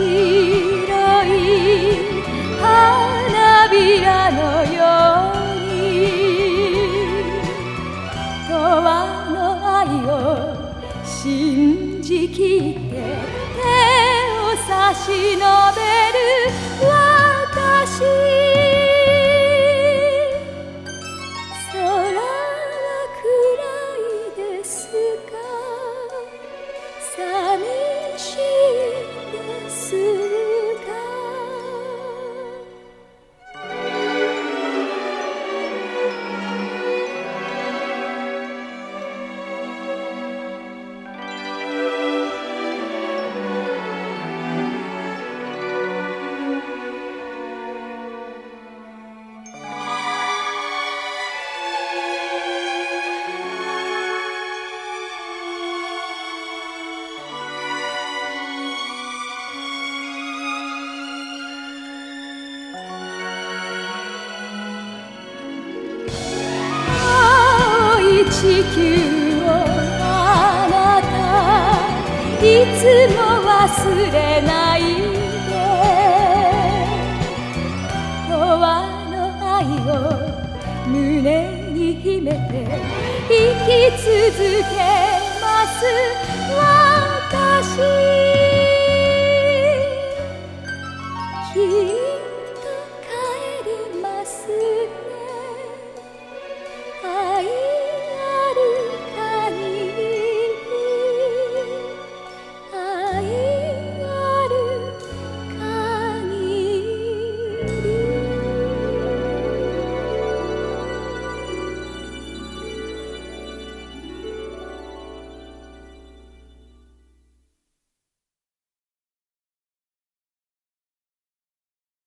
白い花びらのように永の愛を信じきって手を差し伸べる私空は暗いですか寂しい地球をあなた。いつも忘れないで。永の愛を胸に秘めて生き続けます。